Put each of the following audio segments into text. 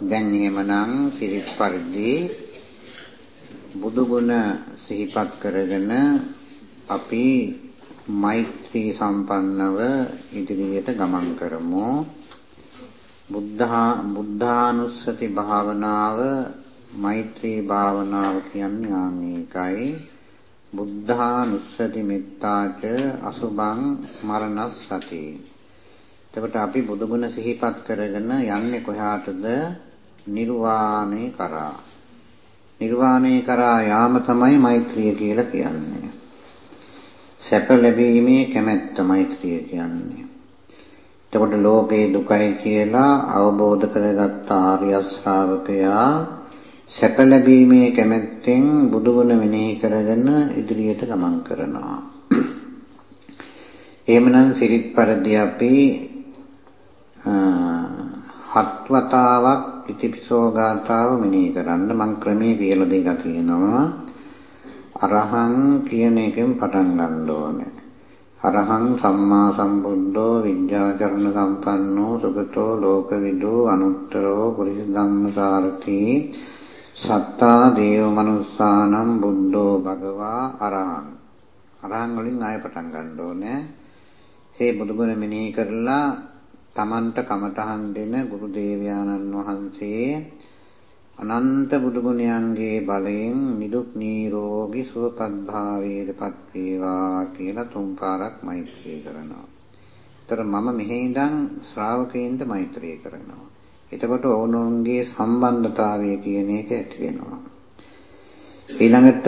දැන් එහෙමනම් සිරිත් පරිදි බුදු ගුණ සිහිපත් කරගෙන අපි මෛත්‍රී සම්පන්නව ඉදිරියට ගමන් කරමු. බුද්ධා බුද්ධානුස්සති භාවනාව මෛත්‍රී භාවනාව කියන්නේ ආනේකයි. බුද්ධානුස්සති මෙත්තාච අසුභං මරණස්සති. එතකොට අපි බුදුගුණ සිහිපත් කරගෙන යන්නේ කොහාටද? නිර්වාණය කරා. නිර්වාණය කරා යාම තමයි මෛත්‍රිය කියලා කියන්නේ. සැප ලැබීමේ කැමැත්ත මෛත්‍රිය කියන්නේ. එතකොට ලෝකේ දුකයි කියලා අවබෝධ කරගත්ත ආර්ය ශ්‍රාවකයා සැප ලැබීමේ කැමැත්තෙන් බුදුගුණ මෙනෙහි කරගෙන ඉදිරියට ගමන් කරනවා. එහෙමනම් සිරිත් පරිදි අපි හත් වතාවක් ඉතිපිසෝ ගාථාව මෙනෙහි කරන්න මම ක්‍රමයේ කියලා දෙක තියෙනවා. අරහං කියන එකෙන් පටන් ගන්න ඕනේ. අරහං සම්මා සම්බුද්ධෝ විද්‍යාචරණ සම්පන්නෝ සුගතෝ ලෝකවිදෝ අනුත්තරෝ පුරිස ධම්මසාරති සත්තා දේව මනුස්සානම් බුද්ධෝ භගවා අරහං අරහං වලින් ආය පටන් ගන්න ඕනේ. මේ බුදුගුණ මෙනෙහි කරලා තමන්ට කමඨහන් දෙන ගුරු දේවයාණන් වහන්සේ අනන්ත බුදු ගුණයන්ගේ බලයෙන් නිදුක් නිරෝගී සුවපත් භාවයටපත් වේවා කියලා තුන් පාරක් මෛත්‍රී කරනවා. ඒතර මම මෙහි ඉඳන් ශ්‍රාවකයන්ට මෛත්‍රී කරනවා. එතකොට ඕනෝන්ගේ සම්බන්ධතාවය කියන එක ඇති වෙනවා. ඊළඟට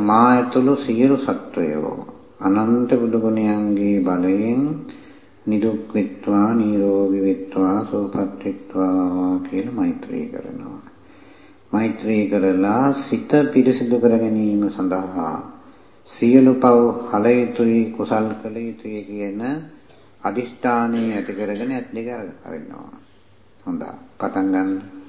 මා ඇතුළු සියලු සත්වයෝ අනන්ත බුදු ගුණයන්ගේ බලයෙන් නිදුක් වෙත්වා නිරෝගී වෙත්වා සුවපත් වෙත්වා කියලා මෛත්‍රී කරනවා. මෛත්‍රී කරලා සිත පිරිසිදු කර ගැනීම සඳහා සියලු පව් හල යුතුයි කුසල් කළ යුතුයි කියන අදිෂ්ඨානය ඇති කරගෙන ඇත් දෙක අරිනවා. හොඳයි. පටන් ගන්න.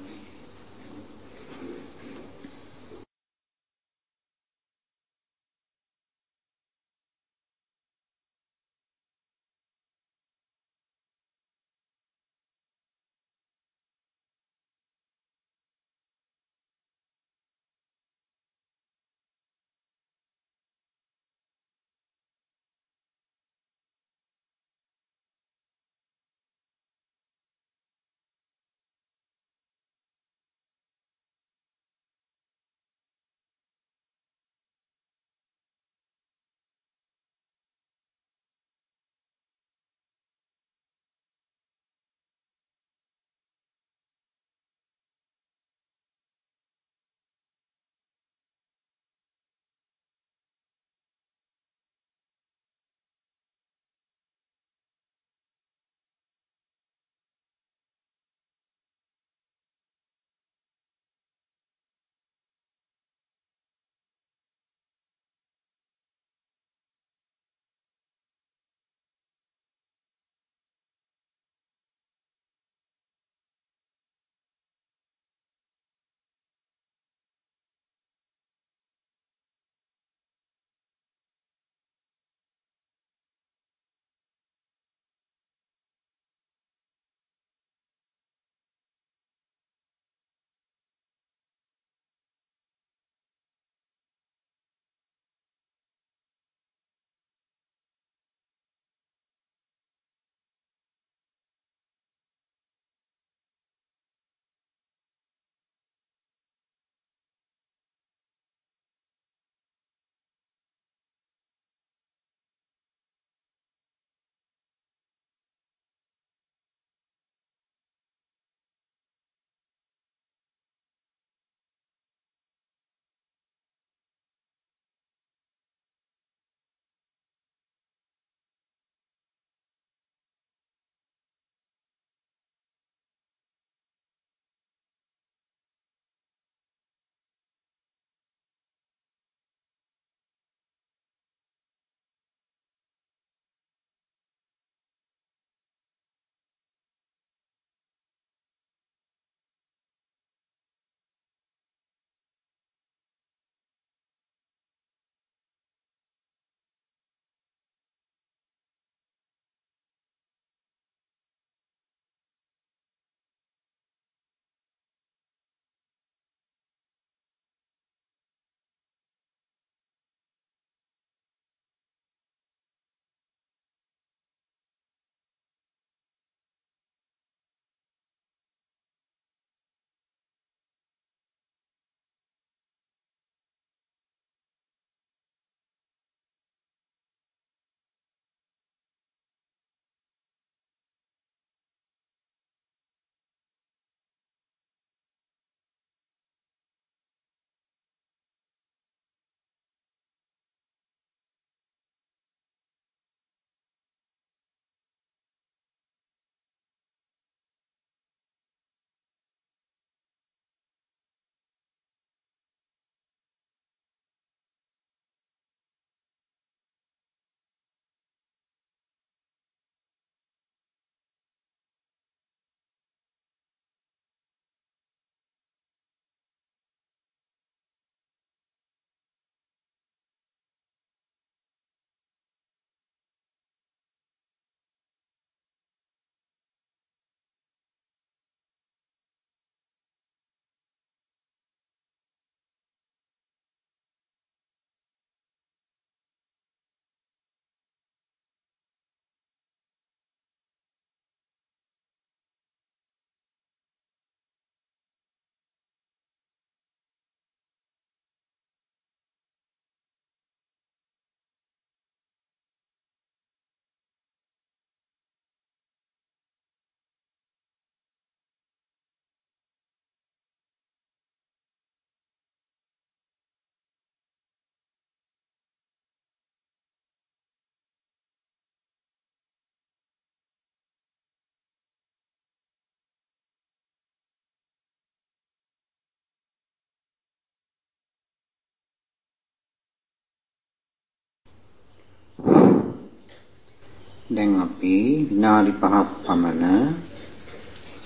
දැන් අපි විනාඩි 5ක් පමණ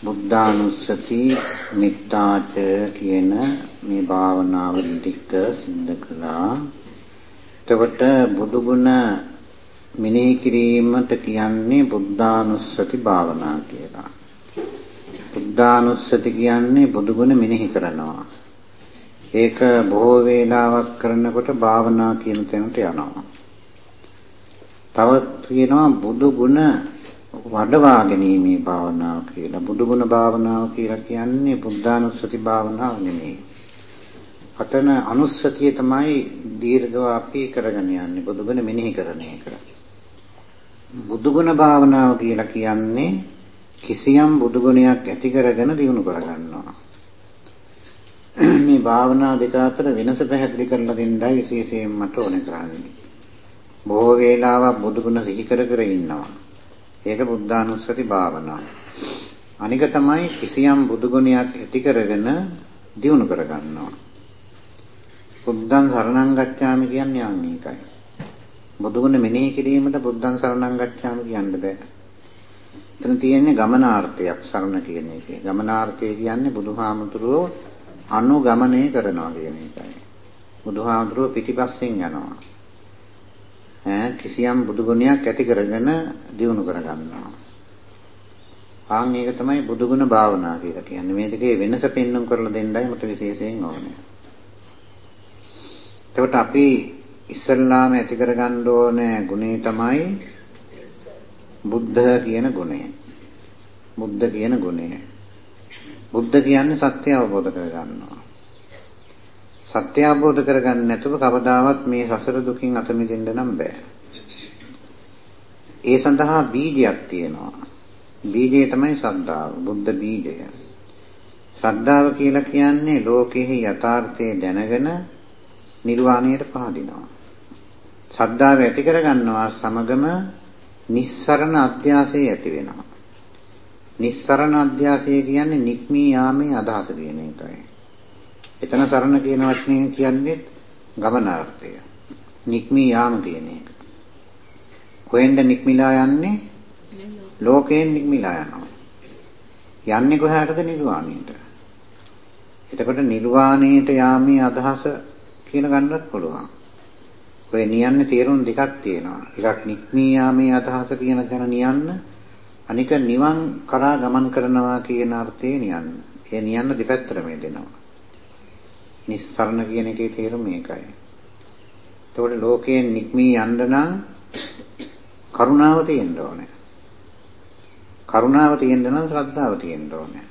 බුද්ධානුස්සති මිත්තාච කියන මේ භාවනාව ටික සිද්ධ කළා. එතකොට බුදු ගුණ මෙනෙහි කිරීමට කියන්නේ බුද්ධානුස්සති භාවනා කියලා. බුද්ධානුස්සති කියන්නේ බුදු ගුණ මෙනෙහි කරනවා. ඒක බොහෝ වේලාවක් කරනකොට භාවනා කියන තැනට යනවා. තවත් කියනවා බුදු ගුණ වඩවා ගැනීමේ භාවනාව කියලා. බුදු ගුණ භාවනාව කියලා කියන්නේ බුද්ධානුස්සති භාවනාව නෙමෙයි. අතන අනුස්සතිය තමයි දීර්ඝව අපි කරගෙන යන්නේ බුදු ගුණ මෙනෙහි කරන එක. බුදු ගුණ භාවනාව කියලා කියන්නේ කිසියම් බුදු ගුණයක් ඇති කරගෙන දිනු කරගන්නවා. මේ භාවනා දෙක අතර වෙනස පැහැදිලි කරලා දෙන්නයි විශේෂයෙන් මට ඕනේ කරන්නේ. බොහෝ වේලාවක් බුදු ගුණ සිහි කර කර ඉන්නවා. ඒක බුද්ධානුස්සති භාවනාව. අනික තමයි කිසියම් බුදු ගුණයක් ඇති කරගෙන දිනු කරගන්නවා. බුද්ධං සරණං ගච්ඡාමි කියන්නේ යන්නේ ඒකයි. බුදු ගුණ මෙනෙහි කිරීමට බුද්ධං සරණං ගච්ඡාමි කියන්න බෑ. එතන තියෙන්නේ ගමනාර්ථයක් සරණ කියන එකේ. ගමනාර්ථය කියන්නේ බුදුහාමුදුරුවෝ අනුගමනය කරනවා කියන එකයි. බුදුහාමුදුරුවෝ පිටිපස්සෙන් යනවා. ඈ කිසියම් බුදු ගුණයක් ඇති කරගෙන දියුණු කරගන්නවා. ආන් මේක තමයි බුදු ගුණ භාවනා කියලා කියන්නේ. මේ දෙකේ වෙනස පෙන්වන්න කරලා දෙන්නයි මට විශේෂයෙන් ඕනේ. එතකොට අපි ඉස්සල්ලාම ඇති කරගන්න ඕනේ ගුණේ තමයි බුද්ධ කියන ගුණය. බුද්ධ කියන ගුණය. බුද්ධ කියන්නේ සත්‍ය අවබෝධ කරගන්නවා. සත්‍ය අවබෝධ කරගන්න නැතුව කවදාවත් මේ සසර දුකින් අත මිදෙන්න නම් බෑ. ඒ සඳහා බීජයක් තියෙනවා. බීජය තමයි ශ්‍රද්ධාව. බුද්ධ බීජය. ශ්‍රද්ධාව කියලා කියන්නේ ලෝකෙහි යථාර්ථය දැනගෙන නිර්වාණයට පහදිනවා. ශ්‍රද්ධාව ඇති කරගන්නවා සමගම නිස්සරණ අධ්‍යාසය ඇති වෙනවා. නිස්සරණ අධ්‍යාසය කියන්නේ නික්මී යාමේ අදහස කියන එකයි. එතන සරණ කියන වචනේ කියන්නේ ගමනාර්ථය. නික්මී යාම කියන එක. කොහෙන්ද නික්මිලා යන්නේ? ලෝකයෙන් නික්මිලා යනවා. යන්නේ කොහාටද නිර්වාණයට. එතකොට නිර්වාණයට යාමේ අදහස කියලා ගන්නත් පුළුවන්. ඔය නියන්නේ තේරුම් දෙකක් තියෙනවා. එකක් නික්මී යාමේ අදහස කියන තැන නියන්න අනික නිවන් කරා ගමන් කරනවා කියන අර්ථයේ නියන්න. ඒ නියන්න දෙපැත්තටම දෙනවා. නිස්සරණ කියන එකේ තේරුම මේකයි. එතකොට ලෝකයෙන් නික්මී යන්න නම් කරුණාව තියෙන්න ඕනේ. කරුණාව තියෙන්න නම් ශ්‍රද්ධාව තියෙන්න ඕනේ.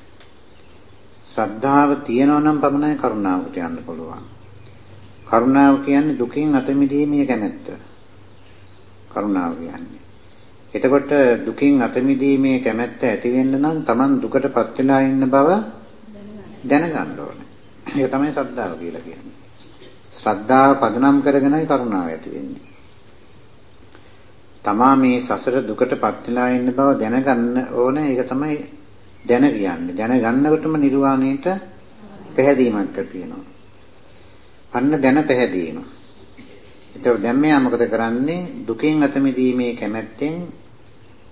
ශ්‍රද්ධාව තියෙනවා නම් පමණයි කරුණාවට යන්න පුළුවන්. කරුණාව කියන්නේ දුකින් අත මිදීමේ කැමැත්ත. කරුණාව කියන්නේ. එතකොට දුකින් අත මිදීමේ කැමැත්ත ඇති වෙන්න නම් Taman දුකටපත් වෙලා ඉන්න බව දැනගන්න ඕනේ. ඒක තමයි ශ්‍රද්ධාව කියලා කියන්නේ. ශ්‍රද්ධාව පදනම් කරගෙනයි කරුණාව ඇති වෙන්නේ. තමා මේ සසර දුකටපත් වෙලා ඉන්න බව දැනගන්න ඕනේ. ඒක තමයි දැන කියන්නේ. දැනගන්නකොටම නිර්වාණයට පැහැදීමක් තියෙනවා. අන්න දැන පැහැදීම. ඒතකොට දැන් මෙයා මොකද කරන්නේ? දුකෙන් අත මිදීමේ කැමැත්තෙන්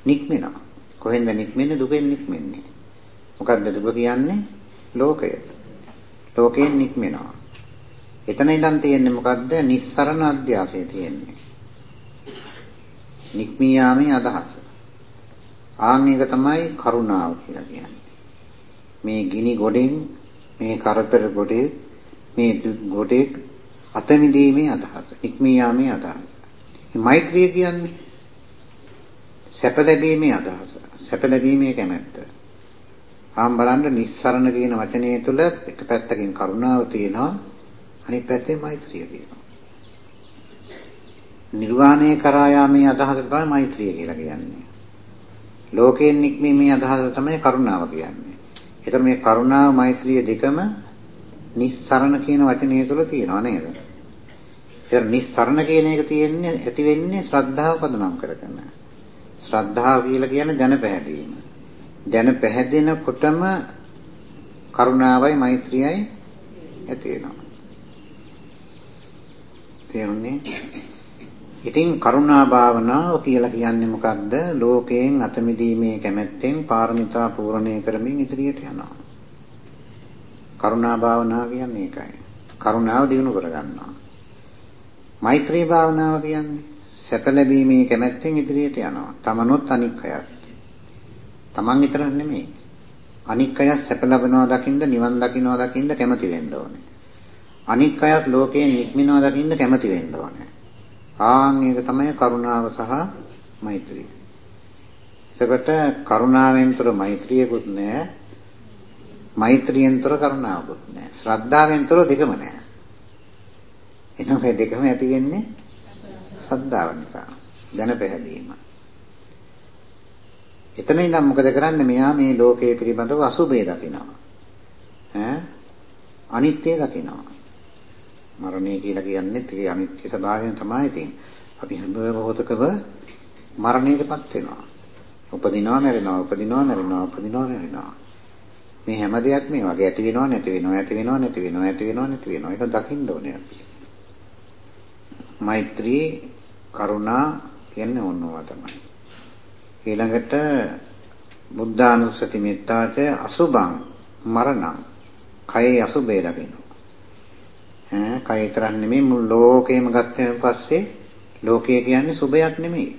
නික්මෙනවා. කොහෙන්ද නික්මෙන්නේ? දුකෙන් නික්මෙන්නේ. මොකද්ද දුක කියන්නේ? ලෝකය. ලෝකයෙන් නික්මෙනවා. එතන ඉඳන් තියෙන්නේ මොකද්ද? නිස්සරණ අධ්‍යාසය තියෙන්නේ. නික්මී යාමේ අදහස. ආන් එක තමයි කරුණාව කියලා කියන්නේ. මේ ගිනි ගොඩෙන් මේ කරතර ගොඩේ මේ ගොඩේ අත මිදීමේ අදහස. නික්මී යාමේ අදහස. මෛත්‍රිය කියන්නේ සැප ලැබීමේ අදහස. සැප ලැබීමේ කැමැත්ත. ආම් බලන්න නිස්සරණ කියන වචනය තුල එක පැත්තකින් කරුණාව තියෙනවා අනිත් පැත්තේ මෛත්‍රිය තියෙනවා. නිර්වාණය කරා යාමේ අදහස තමයි මෛත්‍රිය කියලා කියන්නේ. ලෝකයෙන් නික්මීමේ අදහස තමයි කරුණාව කියන්නේ. ඒතර මේ කරුණාව මෛත්‍රිය දෙකම නිස්සරණ කියන වචනය තුල තියෙනවා නේද? ඒතර නිස්සරණ කියන එක තියෙන්නේ ඇති වෙන්නේ ශ්‍රද්ධාව පදනම් කරගෙන. ශ්‍රද්ධාව කියලා කියන්නේ දැන පැහැදීම. දැන පැහැදෙනකොටම කරුණාවයි මෛත්‍රියයි ඇති වෙනවා. තේරුණේ? ඉතින් කරුණා භාවනාව කියලා කියන්නේ මොකක්ද? ලෝකයෙන් අත මිදීමේ කැමැත්තෙන් පාරමිතා පූර්ණණය කරමින් ඉදිරියට යනවා. කරුණා භාවනාව කියන්නේ ඒකයි. කරුණාව දිනු කරගන්නවා. මෛත්‍රී භාවනාව කියන්නේ සැප ලැබීමේ කැමැත්තෙන් ඉදිරියට යනවා. තමනොත් අනික් අයත්. තමන් විතරක් නෙමෙයි. අනික් අයත් සැප ලබනවා දකින්ද නිවන් දකින්නවා දකින්ද කැමති වෙන්න ඕනේ. අනික් අයත් ලෝකයෙන් නික්මිනවා දකින්ද කැමති වෙන්න ඕනේ. ආන් ඒක තමයි කරුණාව සහ මෛත්‍රිය. එතකොට කරුණාවෙන්තර මෛත්‍රියකුත් නැහැ. මෛත්‍රියෙන්තර කරුණාවකුත් නැහැ. ශ්‍රද්ධාවෙන්තර දෙකම නැහැ. එතකොට මේ දෙකම ඇති වෙන්නේ ශ්‍රද්ධාව නිසා. දැන පැහැදීම. එතන ඉඳන් මොකද කරන්නේ? මෙයා මේ ලෝකයේ පිළිබඳව අසුබේ දකිනවා. ඈ අනිත්‍ය දකිනවා. මරණය කියලා කියන්නේ ඒ අනිත්‍ය ස්වභාවයෙන් තමයි තියෙන්නේ. අපි හැම මොහොතකම මරණයටපත් වෙනවා. උපදිනවා මැරෙනවා උපදිනවා මැරෙනවා උපදිනවා මැරෙනවා. මේ හැම දෙයක්ම මේ වගේ ඇති වෙනවා නැති වෙනවා ඇති වෙනවා නැති වෙනවා ඇති වෙනවා නැති වෙනවා. ඒක දකින්න ඕනේ අපි. මෛත්‍රී කරුණා කියන්නේ ඕනවා තමයි. ඊළඟට බුද්ධානුස්සති මෙත්තාච අසුභං මරණං කයේ අසුභය ලැබෙනවා. ඈ කය විතරක් නෙමෙයි මුළු ලෝකෙම ගත්තන් පස්සේ ලෝකය කියන්නේ සුභයක් නෙමෙයි.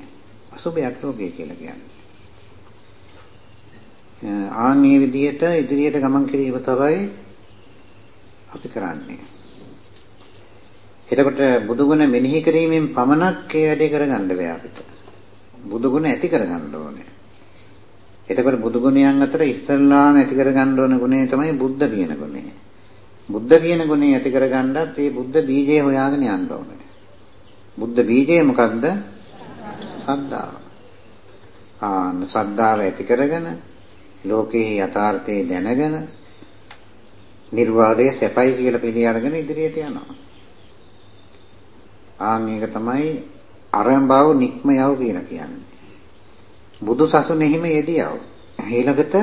අසුභයක් ලෝකය කියලා කියන්නේ. ආන් මේ විදිහට ඉදිරියට ගමන් කිරීම තමයි අපි කරන්නේ. එතකොට බුදුගුණ මෙනෙහි කිරීමෙන් පමණක් ඒ වැඩේ කරගන්න බෑ අපිට. බුදුගුණ ඇති කරගන්න ඕනේ. එතකොට බුදුගුණයන් අතර ඉස්සල්ලාම ඇති කරගන්න ඕන ගුණය තමයි බුද්ධ කියන ගුණය. බුද්ධ කියන ගුණය ඇති කරගන්නත් මේ බුද්ධ බීජය හොයාගෙන යන්න ඕනේ. බුද්ධ බීජය මොකක්ද? සද්ධාව. ආන්න සද්ධාව ඇති කරගෙන ලෝකේ යථාර්ථය දැනගෙන නිර්වාදයේ සැපයි කියලා පිළි අරගෙන ඉදිරියට යනවා. ආන් මේක තමයි අරඹව නික්ම යව කියලා කියන්නේ. බුදු සසුනේහිම යෙදියව. ඊළඟට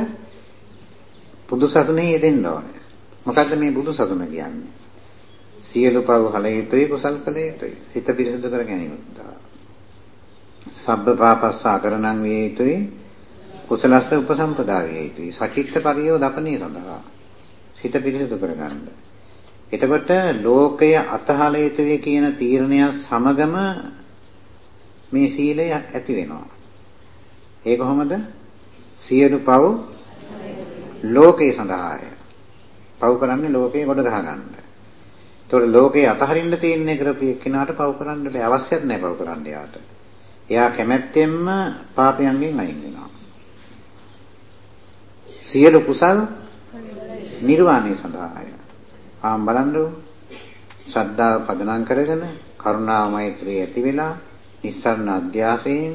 බුදු සසුනේ යෙදෙන්න ඕනේ. මොකද්ද මේ බුදු සසුන කියන්නේ? සියලු පව් හල යුතුයි කුසල් කළ යුතුයි. සිත පිරිසිදු කර ගැනීම සඳහා. සබ්බ පාපස්ස අකරණං විය යුතුයි. කුසලස්ස උපසම්පදා විය යුතුයි. සචිත්ත පරියෝ දපණේ සඳහා. සිත පිරිසිදු කරගන්න. එතකොට ලෝකය අතහල යුතුයි කියන තීරණය සමගම මේ සීලය ඇති වෙනවා. ඒ කොහොමද? සියලු පව් ලෝකේ සඳහාය. පව් කරන්නේ ලෝකේ ගොඩ ගහ ගන්න. ඒතකොට ලෝකේ අතහරින්න තියෙන කරපු එක්කිනාට පව් කරන්න බෑ අවශ්‍යත් නැහැ පව් කරන්න යාට. එයා කැමැත්තෙන්ම පාපයන්ගෙන් අයින් වෙනවා. සියලු කුසල් නිර්වාණය සඳහාය. ආම් බලන්න ශ්‍රද්ධාව පදනම් කරගෙන කරුණාව මෛත්‍රිය ඇති වෙලා නිස්සාරණ අධ්‍යාසයෙන්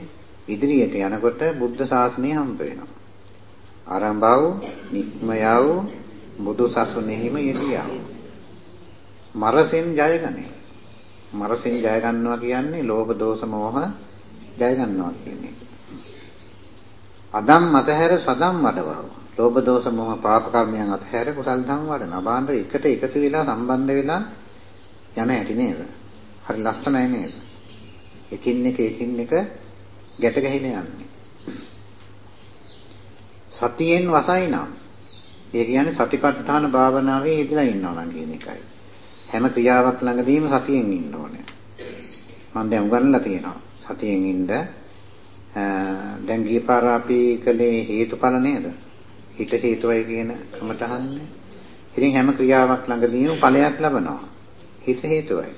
ඉදිරියට යනකොට බුද්ධ ශාසනය හම්බ වෙනවා. ආරම්භව නික්මයව බුදු සසුනේහිම යෙදියා. මරසෙන් ජයගන්නේ. මරසෙන් ජය ගන්නවා කියන්නේ ලෝභ දෝෂ මෝහ ජය ගන්නවා කියන එක. අදම් මතහැර සදම් වඩවව. ලෝභ දෝෂ මෝහ පාප කර්මයන් අතහැර කුසල් ධම් වඩන. බාණ්ඩ එකට එකතු වෙලා සම්බන්ධ වෙලා යන හැටි නේද? හරි ලස්සනයි නේද? එකින් එක එකින් එක ගැට ගැහිලා යන්නේ. සතියෙන් වසයි නම් ඒ කියන්නේ සතිපට්ඨාන භාවනාවේ යෙදලා ඉන්නවා නම් කියන එකයි. හැම ක්‍රියාවක් ළඟදීම සතියෙන් ඉන්න ඕනේ. මම දැන් උගන්ලා තියෙනවා. සතියෙන් ඉන්න දැන් ගිය පාර අපි කලේ හේතුඵල නේද? හිත හේතුවයි කියන කමටහන්නේ. ඉතින් හැම ක්‍රියාවක් ළඟදීම ඵලයක් ලබනවා. හිත හේතුවයි.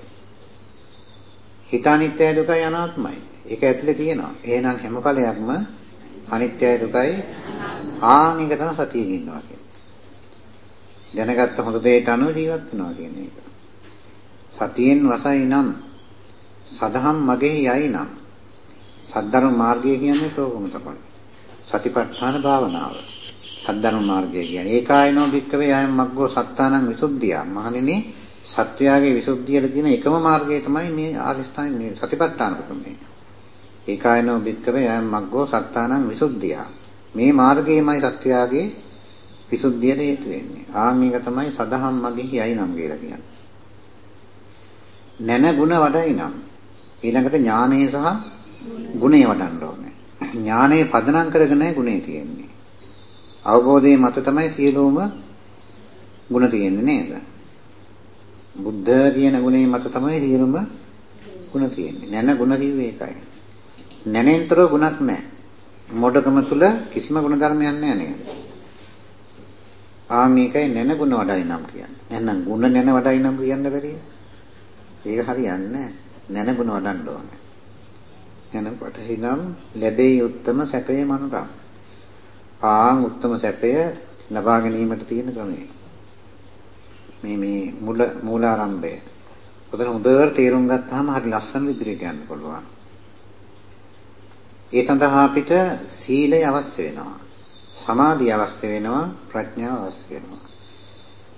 හිත අනිත්‍යයි දුකයි අනාත්මයි. ඒක ඇතුලේ තියෙනවා. එහෙනම් හැම ඵලයක්ම අනිත්‍යයි දුකයි ආන් එක තමයි සතියේ ඉන්නවා කියන්නේ. දැනගත්ත හොඳ දෙයට අනුව ජීවත් වෙනවා කියන එක. සතියෙන් වසයි නම් සදහම් මගේ යයි නම් සද්ධර්ම මාර්ගය කියන්නේ තෝකම තමයි. සතිපට්ඨාන භාවනාව. සද්ධර්ම මාර්ගය කියන්නේ ඒකායනෝ භික්කවේ යයන් මග්ගෝ සත්තානං විසුද්ධිය. මහණෙනි සත්‍යයගේ විසුද්ධියට තියෙන එකම මාර්ගය තමයි මේ ආරිස්ථාන මේ සතිපට්ඨාන ක්‍රමය. ඒකායනෝ භික්කවේ යයන් මග්ගෝ සත්තානං විසුද්ධිය. මේ මාර්ගයමයි සත්‍යයගේ විසුද්ධියට හේතු වෙන්නේ. ආන් මේක තමයි සදහම් මගේ යයි නම් කියලා කියන්නේ. නැන ಗುಣ වඩයි නම් ඊළඟට ඥානය සහ ගුණය වඩන්න ඕනේ. ඥානය පදනම් කරගෙන ගුණය තියෙන්නේ. අවබෝධයේ මත තමයි සියලුම ගුණ තියෙන්නේ නේද? බුද්ධ කියන ගුණේ මත තමයි සියලුම ගුණ තියෙන්නේ. නැන ගුණ කිව්වේ ඒකයි. නැනෙන්තර ගුණක් නැහැ. මොඩකම තුල කිසිම ගුණ ධර්මයක් නැහැ නේද? ආ මේකයි නැන ගුණ වඩයි නම් කියන්නේ. නැත්නම් ගුණ නැන වඩයි නම් කියන්න බැරිද? ඒක හරියන්නේ නැහැ. නැන ගුණ වඩන්න ඕනේ. නැන පටහිනම් ලැබෙයි උත්තම සැපේ මනරම්. ආන් උත්තම සැපය ලබා ගැනීමට තියෙන ක්‍රමය. මේ මේ මුල මූලාරම්භය. උතන හොඳට තේරුම් ගත්තාම හරි ලස්සන ඉදිරියට යන්න පුළුවන්. ඒ සඳහා අපිට සීලය අවශ්‍ය වෙනවා. සමාධිය අවශ්‍ය වෙනවා, ප්‍රඥාව අවශ්‍ය වෙනවා.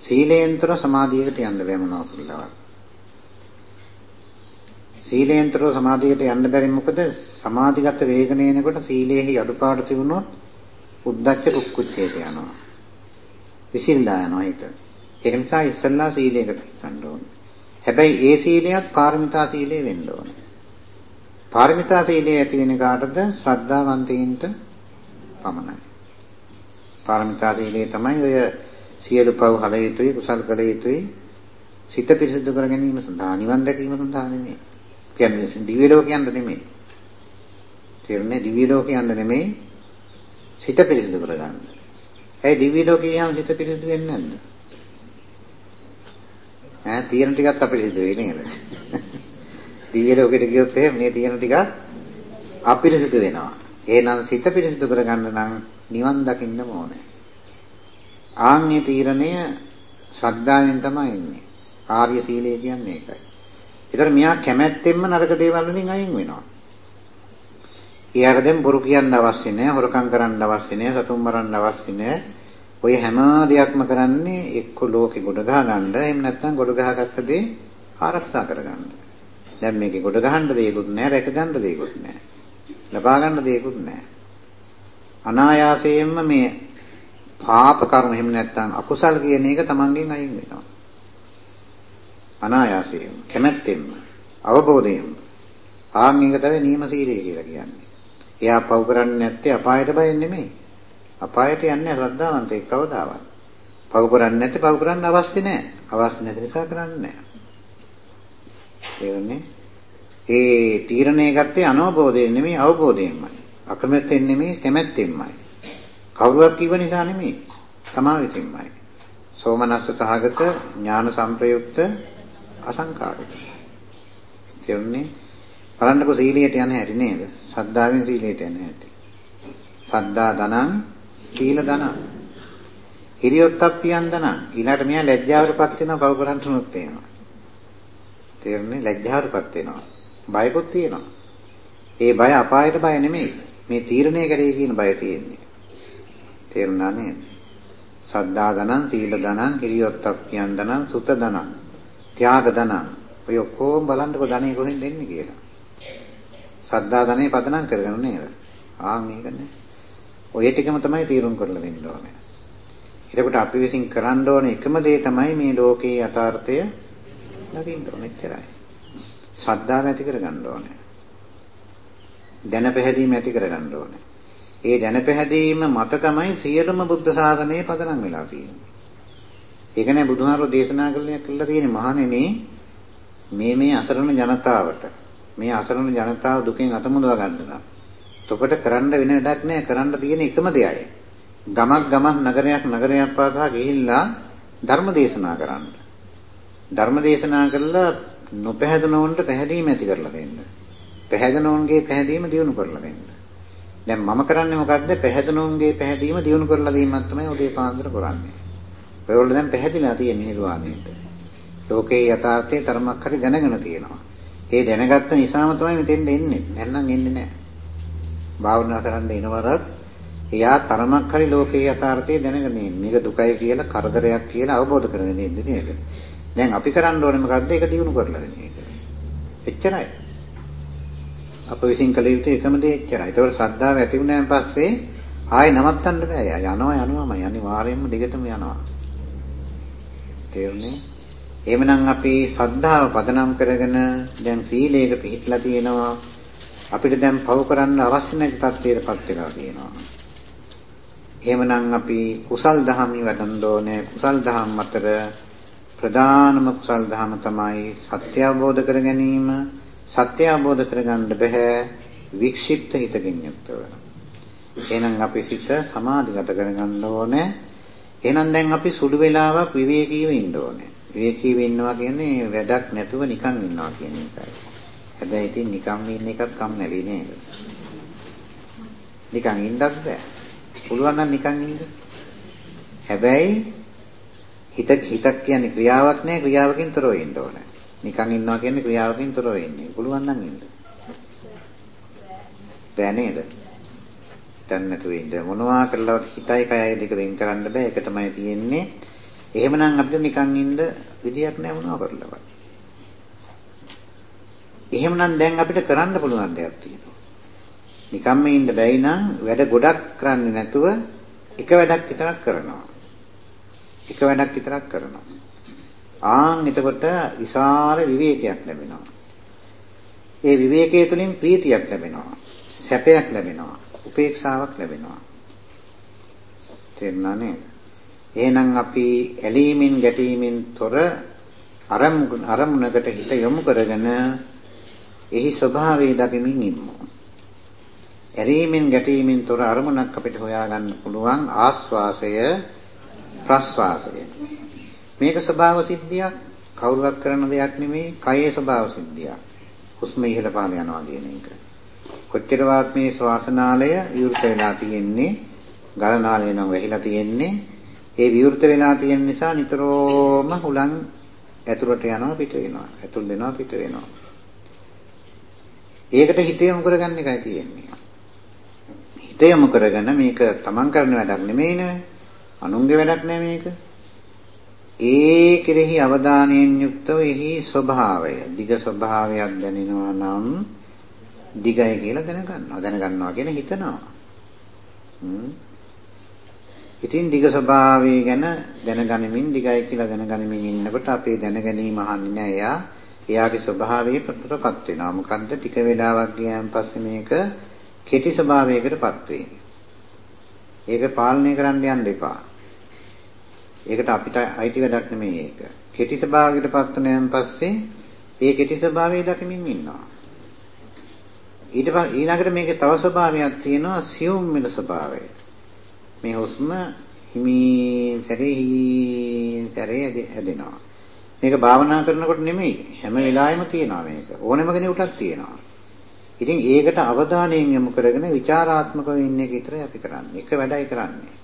සීලයෙන්තර සමාධියකට යන්න බෑ මොනවා කියලාවත්. සීලයෙන්තර සමාධියට යන්න බැරි මොකද? සමාධිගත වේගන එනකොට සීලයේ අඩුපාඩු තිබුණොත් උද්දච්ච කුක්කුච්චයට යනවා. විසිරලා යනවා හිත. ඒක නිසා ඉස්සල්ලා සීලයකට ගන්න ඕනේ. හැබැයි ඒ සීලයක් පාරමිතා සීලය වෙන්න ඕනේ. පාරමිතා සීලය ඇති වෙන කාටද? ශ්‍රද්ධාවන්තයින්ට පමණයි. පාරමිතා සීලය තමයි ඔය සියලු පව් හල යුතුයි කුසල් කළ යුතුයි සිත පිරිසිදු කර ගැනීම සඳහා නිවන් දැකීම සඳහා නෙමෙයි. කියන්නේ දිව්‍ය ලෝකයන්ට නෙමෙයි. තේරුණේ දිව්‍ය ලෝකයන්ට නෙමෙයි සිත පිරිසිදු කරගන්න. ඇයි දිව්‍ය ලෝකේ යම් සිත පිරිසිදු වෙන්නේ නැද්ද? ඈ තියෙන ටිකත් අපිරිසිදු වෙයි නේද? දිව්‍ය ලෝකෙට ගියොත් එහෙම මේ තියෙන ටික අපිරිසිදු වෙනවා. එහෙනම් සිත පිරිසිදු කරගන්න නම් නිවන් දකින්න ඕනේ. ආන්‍ය තීරණය ශ්‍රද්ධාවෙන් තමයි එන්නේ. ආර්ය සීලය කියන්නේ ඒකයි. ඒතර මෙයා කැමැත්තෙන්ම නරක දේවල් වලින් අයින් වෙනවා. එයාට දැන් බොරු කියන්න අවශ්‍ය නැහැ, හොරකම් කරන්න අවශ්‍ය නැහැ, සතුන් මරන්න අවශ්‍ය නැහැ. ඔය හැම දෙයක්ම කරන්නේ එක්ක ලෝකෙ ගොඩ ගහ ගන්න, එහෙම නැත්නම් ගොඩ ගහගත්ත දේ ආරක්ෂා කරගන්න. දැන් මේකේ ගොඩ ගහන්න දෙයක්වත් නැහැ, රැක ගන්න දෙයක්වත් නැහැ. ලබා ගන්න දෙයක්වත් නැහැ. අනායාසයෙන්ම මේ පාප කර්ම එහෙම නැත්නම් අකුසල් කියන එක තමන්ගෙන් අයින් වෙනවා. අනායාසයෙන්, කැමැත්තෙන්ම, අවබෝධයෙන්ම. ආන් මේක තමයි නියම සීලය කියලා කියන්නේ. එයා පව් කරන්නේ නැත්තේ අපායට බය නෙමෙයි. අපායට යන්නේ ශ්‍රද්ධාවන්තයෙක් කවදාවත්. පව් කරන්නේ නැත්te පව් කරන්න අවශ්‍ය නැහැ. අවශ්‍ය නැති නිසා කරන්නේ නැහැ. තේරුණේ? ඒ තීරණය ගත්තේ අනවබෝධයෙන් නෙමෙයි අවබෝධයෙන්මයි. අකමැත්තෙන් නෙමෙයි කැමැත්තෙන්මයි. කවුරුවක් කිව්ව නිසා නෙමෙයි. තමා විසින්මයි. සෝමනස්ස සහගත ඥාන සංප්‍රයුක්ත අසංකාරික. තේරුණේ? බලන්නකො සීලයට යන හැටි නේද? සද්ධාවෙන් සීලයට යන හැටි. සද්ධා ධනං සීල ධනං. හිරියොත්ප්පියන් ධනං. ඊළාට මෙයා ලැජ්ජාවටපත් වෙනවා පව කරන්න උනොත් එහෙම. තේරුණේ? ලැජ්ජාවටපත් වෙනවා. බයකුත් තියෙනවා. ඒ බය අපායට බය නෙමෙයි. මේ තීරණය කරේ කියන බය තියෙන්නේ. තේරුණා නේද? සද්ධා ධනං, සීල ධනං, හිරියොත්ප්පියන් ධනං, සුත ධනං, ත්‍යාග ධනං. ඔය ඔක්කොම බලන්නකො ධනෙ කොහෙන්ද එන්නේ කියලා. සද්ධා ධනෙ පදනම් කරගෙන නේද? ආන් මේකනේ. ඔය ටිකම තමයි තීරුම් කරලා දෙන්න ඕනේ. එතකොට අපි විසින් කරන්න ඕනේ එකම දේ තමයි මේ ලෝකේ යථාර්ථය දකින්න ඕනේ එච්චරයි. ශ්‍රද්ධාව ඇති කරගන්න ඕනේ. දැන පැහැදීම ඇති කරගන්න ඕනේ. ඒ දැන පැහැදීම මත තමයි සියලුම බුද්ධ ශාසනය පදනම් වෙලා තියෙන්නේ. ඒක නෑ බුදුහාරෝ දේශනා කළා තියෙන්නේ මහණෙනි මේ මේ අසරණ ජනතාවට මේ අසරණ ජනතාව දුකෙන් අත මුදවා ගන්න නම් ඔබට කරන්න වෙන වැඩක් නෑ කරන්න තියෙන එකම දෙයයි. ගමක් ගමක් නගරයක් නගරයක් පාසා ගිහිල්ලා ධර්ම දේශනා කරන්න. ධර්ම දේශනා කළා නොපැහැදෙනවන්ට පැහැදීම ඇති කරලා දෙන්න. පැහැදෙනවන්ගේ පැහැදීම දියුණු කරලා දෙන්න. දැන් මම කරන්නේ මොකද්ද? පැහැදෙනවන්ගේ පැහැදීම දියුණු කරලා දීමක් තමයි උදේ පාන්දර කරන්නේ. ඔයගොල්ලෝ දැන් පැහැදිලා තියෙන නිර්වාණයට. ලෝකේ යථාර්ථය තරමක් හරි දැනගෙන තියෙනවා. ඒ දැනගත්ත නිසාම තමයි මෙතෙන්ට එන්නේ. නැත්නම් එන්නේ නැහැ. භාවනා කරන්න එනවරත් එයා තරමක් හරි ලෝකේ යථාර්ථය දැනගෙන ඉන්නේ. මේක දුකයි කියලා කරදරයක් කියලා අවබෝධ කරගෙන ඉන්නේ නේද? දැන් අපි කරන්න ඕනේ මොකද්ද? ඒක දිනු කරලා දෙන එක. එච්චරයි. අප විසින් කළ යුතු එකම දේ එච්චරයි. ඒතකොට ශ්‍රද්ධාව ඇති වුණාන් පස්සේ ආයෙ නවත්තන්න බෑ. යනවා යනවාම අනිවාර්යයෙන්ම දිගටම යනවා. තේරුණේ? එහෙමනම් අපි සද්ධාව පදනම් කරගෙන දැන් සීලයක පිළිපදලා තියෙනවා. අපිට දැන් පව කරන්න අවශ්‍ය නැති තත්ත්වයකටපත් වෙලා තියෙනවා. එහෙමනම් අපි කුසල් දහම් වඩන්න ඕනේ. කුසල් දහම් අතර ප්‍රධානම කුසල් දහම තමයි සත්‍ය අවබෝධ කර ගැනීම. සත්‍ය අවබෝධ කරගන්න බෑ වික්ෂිප්ත හිතකින් යුක්තව. එහෙනම් අපි සිත සමාධිගත කරගන්න ඕනේ. එහෙනම් දැන් අපි සුළු වෙලාවක් විවේකීව ඉන්න ඕනේ. විවේකීව ඉන්නවා කියන්නේ වැඩක් නැතුව නිකන් ඉන්නවා කියන එකයි. හැබැයි ඉතින් නිකන් ඉන්න එකත් කම්මැලි නේද? නිකන් ඉන්නත් බෑ. පුළුවන් නම් නිකන් ඉන්න. හැබැයි හිත හිතක් කියන්නේ ක්‍රියාවක් නෑ ක්‍රියාවකින් තොරව ඉන්න ඕනේ. නිකන් ඉන්නවා කියන්නේ ක්‍රියාවකින් තොරව ඉන්නේ. පුළුවන් නම් ඉන්න. බෑ නේද? හිතන්න නැතුව ඉන්න. මොනවා කරලවත් හිතයි කයයි දෙක වෙන් කරන්න බෑ. ඒක තමයි තියෙන්නේ. එහෙමනම් අපිට නිකන් ඉන්න විදියක් නෑ මොනවා කරලවත්. එහෙමනම් දැන් අපිට කරන්න පුළුවන් දෙයක් තියෙනවා. නිකම්ම ඉන්න බැයි නම් වැඩ ගොඩක් කරන්නේ නැතුව එක වැඩක් විතරක් කරනවා. එක වැඩක් විතරක් කරනවා. ආන් එතකොට විශාල විවේකයක් ලැබෙනවා. ඒ විවේකයේ තුලින් ප්‍රීතියක් ලැබෙනවා. සැපයක් ලැබෙනවා. උපේක්ෂාවක් ලැබෙනවා. තේරුණා නේද? එහෙනම් අපි ඇලීමෙන් ගැටීමෙන් තොර අරමුණකට හිත යොමු කරගෙන එහි ස්වභාවය දකිමින් ඉමු. ඇලීමෙන් ගැටීමෙන් තොර අරමුණක් අපිට හොයාගන්න පුළුවන් ආස්වාසය ප්‍රස්වාසය. මේක ස්වභාව සිද්ධියක් කවුරුවක් කරන දෙයක් නෙමෙයි කයේ ස්වභාව සිද්ධියක්. හුස්ම ඉහළ පහළ යනවා කියන එක. කොච්චරවත් මේ ශ්වාසනාලය විවෘත වෙලා තියෙන්නේ ගලනාලය නම් වැහිලා තියෙන්නේ ඒ විවෘත වෙලා තියෙන නිසා නිතරම හුලං ඇතුළට යනවා පිට වෙනවා ඇතුල් වෙනවා පිට වෙනවා ඒකට හිත යොමු කරගන්න එකයි තියෙන්නේ හිත යොමු කරගෙන මේක තමන් කරන වැඩක් නෙමෙයිනේ අනුන්ගේ වැඩක් නෙමෙයි මේක ඒ කෙරෙහි අවධානයෙන් යුක්තව එහි ස්වභාවය දිග ස්වභාවයක් දැනෙනවා නම් දිගයි කියලා දැනගන්නවා. දැනගන්නවා කියන හිතනවා. ඉතින් දිග ස්වභාවය ගැන දැනගනිමින් දිගයි කියලා දැනගනිමින් ඉන්නකොට අපේ දැනගැනීම අහන්නේ නැහැ එයා. එයාගේ ස්වභාවය ප්‍රකටපත් වෙනවා. මොකද්ද ටික වෙලාවක් ගියාන් පස්සේ මේක කෙටි ස්වභාවයකටපත් වෙයි. ඒක පාලනය කරන්න යන්න එපා. ඒකට අපිට අයිති වැඩක් නෙමෙයි ඒක. කෙටි ස්වභාවයකටපත් වුණාන් පස්සේ ඒ කෙටි ස්වභාවය දකිමින් ඉන්නවා. ඊට පස්සේ ඊළඟට මේකේ තව ස්වභාවයක් තියෙනවා සියුම් වෙන ස්වභාවය. මේ හුස්ම හිමී සැරේ සැරේ හැදෙනවා. මේක භාවනා කරනකොට නෙමෙයි හැම වෙලාවෙම තියෙනවා මේක. ඕනෙම කෙනෙකුටත් තියෙනවා. ඉතින් ඒකට අවධානයෙන් යොමු කරගෙන ਵਿਚਾਰාත්මකව ඉන්න එක විතරයි අපි කරන්නේ. එක වැඩයි කරන්නේ.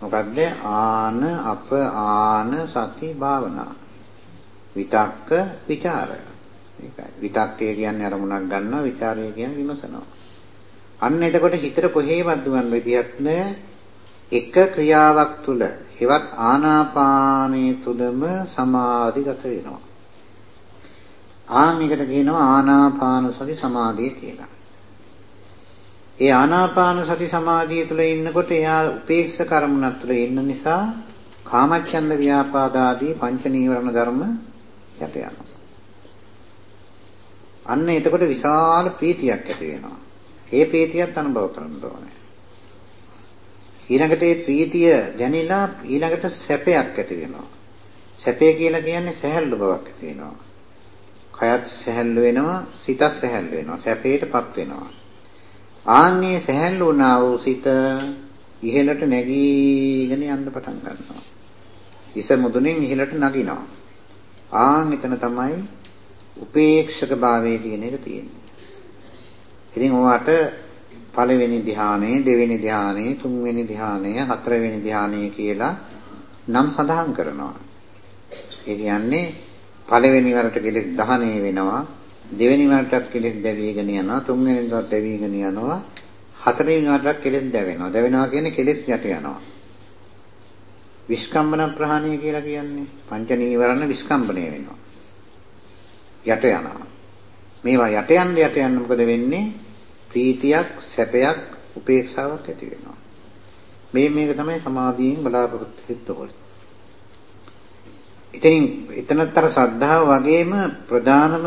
මොකද්ද? ආන අප ආන සති භාවනා. විතක්ක ਵਿਚාර. ඒකයි. විතක්කය කියන්නේ අරමුණක් ගන්නවා, ਵਿਚාරය කියන්නේ විමසනවා. අන්න එතකොට හිතට කොහේවත් දුවන් විදියක් නැහැ. එක ක්‍රියාවක් තුල හෙවත් ආනාපානයේ තුලම සමාධිගත වෙනවා. ආන් එකට කියනවා ආනාපාන සති සමාධිය කියලා. ඒ ආනාපාන සති සමාධිය තුළ ඉන්නකොට එයා උපේක්ෂ කර්මණක් තුළ ඉන්න නිසා කාමච්ඡන්ද ව්‍යාපාද ආදී පංච නීවරණ ධර්ම යට යනවා. අන්න එතකොට විශාල ප්‍රීතියක් ඇති වෙනවා. ඒ ප්‍රීතියත් අනුභව කරන්න ඕනේ. ඊළඟට ඒ ප්‍රීතිය දැනෙලා ඊළඟට සැපයක් ඇති වෙනවා. සැපේ කියලා කියන්නේ සැහැල්ලු බවක් ඇති වෙනවා. කයත් සැහැල්ලු වෙනවා, සිතත් සැහැල්ලු වෙනවා, සැපේටපත් වෙනවා. ආන්නේ සැහැල්ලු වුණා වූ සිත ඉහළට නැගීගෙන යන්න පටන් ගන්නවා. ඉස මුදුනින් ඉහළට නගිනවා. ආන් එතන තමයි උපේක්ෂක භාවයේ කියන එක තියෙන්නේ. ඉතින් ඔයාට පළවෙනි ධ්‍යානය, දෙවෙනි ධ්‍යානය, තුන්වෙනි ධ්‍යානය, හතරවෙනි ධ්‍යානය කියලා නම් සඳහන් කරනවා. ඒ කියන්නේ පළවෙනි වරට කෙලෙස් දහණය වෙනවා, දෙවෙනි වරටත් කෙලෙස් දැවීගෙන යනවා, තුන්වෙනි වරටත් දැවීගෙන යනවා, හතරවෙනි වරටත් කෙලෙස් දැවෙනවා. දැවෙනවා කියන්නේ කෙලෙස් යට යනවා. විස්කම්බන ප්‍රහාණය කියලා කියන්නේ පංච නීවරණ විස්කම්බණය වෙනවා. යට යනවා. මේවා යට යන්න යට යන්න මොකද වෙන්නේ? ප්‍රීතියක්, සැපයක්, උපේක්ෂාවක් ඇති වෙනවා. මේ මේක තමයි සමාධියෙන් බලාපොරොත්තු වෙන්න ඕනේ. ඉතින් එතනතර ශ්‍රද්ධාව වගේම ප්‍රධානම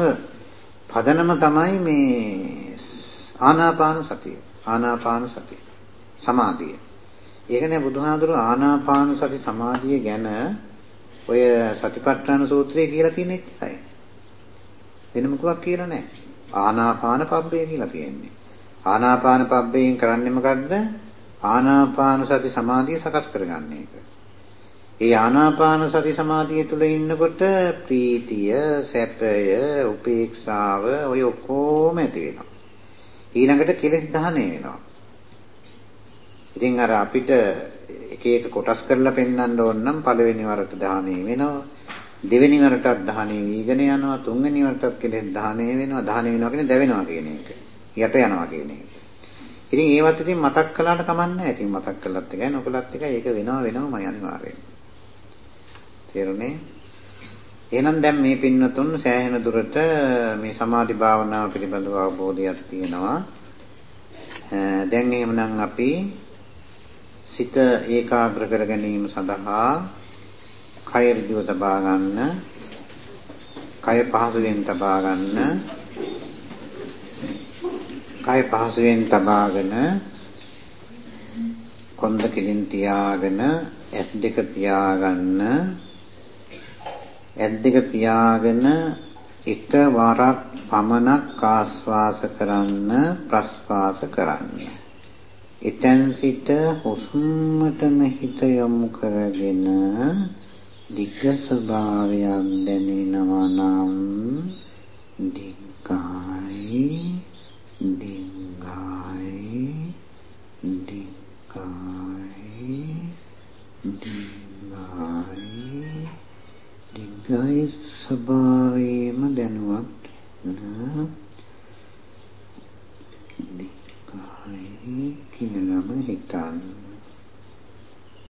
පදනම තමයි මේ ආනාපාන සතිය. ආනාපාන සතිය. සමාධිය. ඒකනේ බුදුහාඳුර ආනාපාන සති සමාධිය ගැන ඔය සතිපට්ඨාන සූත්‍රයේ කියලා තියෙන එකයි. වෙන මොකක් කියලා නැහැ. ආනාපාන පබ්බේ කියලා කියන්නේ. ආනාපාන පබ්බයෙන් කරන්නේ මොකද්ද? ආනාපාන සති සමාධිය සකස් කරගන්න එක. ඒ ආනාපාන සති සමාධිය තුල ඉන්නකොට ප්‍රීතිය, සැපය, උපේක්ෂාව ඔය ඔක්කොම ඇති වෙනවා. ඊළඟට කෙලෙස් දහණය වෙනවා. ඉතින් අර අපිට එක එක කොටස් කරලා පෙන්වන්න ඕන නම් පළවෙනි වරට දහණය වෙනවා. දෙවෙනි වරටත් දහණය වීගෙන යනවා. තුන්වෙනි වරටත් කෙලෙස් දහණය වෙනවා. දහණය වෙනවා කියන්නේ දැවෙනවා කියන එක. යට යනවා කියන එක. ඉතින් ඒවත් ඉතින් මතක් කළාට කමන්නේ නැහැ. ඉතින් මතක් කළත් එකයි නොකළත් එකයි ඒක වෙනව වෙනවමයි අනිවාර්යයෙන්. තේරුණේ? එහෙනම් දැන් මේ පින්නතුන් සෑහෙන දුරට මේ සමාධි භාවනාව පිළිබඳව අවබෝධයක් තියෙනවා. දැන් එහෙමනම් අපි සිත ඒකාග්‍ර කර ගැනීම සඳහා කය ඍජුව තබා ගන්න, කය පහසුවෙන් තබා ගන්න, කය පහසුවෙන් තබාගෙන කොන්ද කිලින් තියාගෙන ඇස් දෙක පියාගන්න ඇස් දෙක පියාගෙන එක වරක් පමණක් ආස්වාස කරන්න ප්‍රස්වාස කරන්න. එතෙන් සිට හුස්මටම හිත යොමු කරගෙන දිග්ග ස්වභාවයක් දැනෙනවා නම් දිග්ගයි දිග්ගයි දිග්ගයි දිග්ගයි දිග්ගයි ස්වභාවයෙන්ම දැනුවත් දිග්ගයි කියලාම හිතන්න.